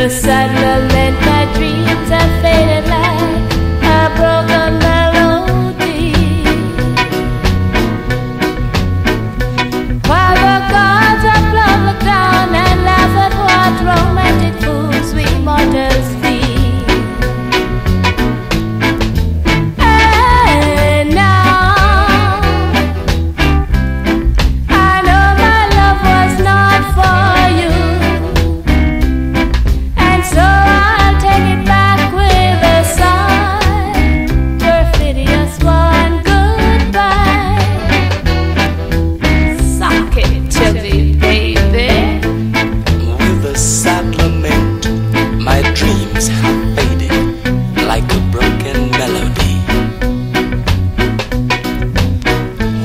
sad settler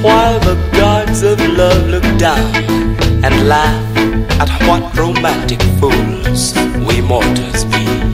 while the gods of love look down and laugh at what romantic fools we mortals be.